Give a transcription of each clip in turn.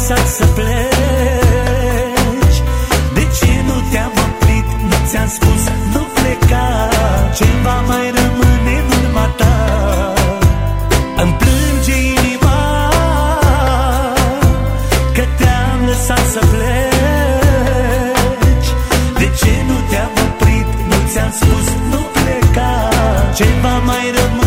lăsat să pleci. De ce nu te-am oprit, nu ți-am spus, nu pleca. Ceva mai rămâne în urma ta. Îmi plânge inima Că te-am lăsat să pleci. De ce nu te-am oprit, nu ți-am spus, nu pleca. Ceva mai rămâne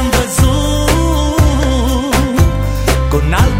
empezó con algo.